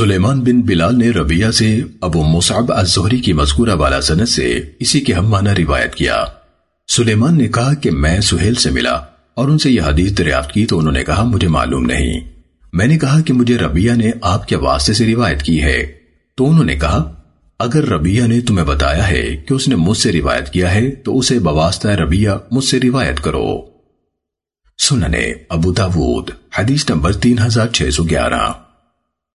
सुलेमान बिन बिलाल ने रबिया से Abu Musab Azhari की मजकूरा वाला सनत से इसी के हम माना रिवायत किया। सुलेमान ने कहा कि मैं सुहेल से मिला और उनसे यह हदीस दरियाफ्त की तो उन्होंने कहा, मुझे मालूम नहीं। मैंने कहा कि मुझे रबिया ने आपके वास्ते से रिवायत की है। तो उन्होंने कहा, अगर रबिया ने तुम्हें बताया है कि उसने मुझसे रिवायत किया है तो उसे बवास्ता रबिया मुझसे रिवायत करो। सुनने अबू दाऊद, हदीस नंबर तीन हज़ार छह सौ ग्यारह।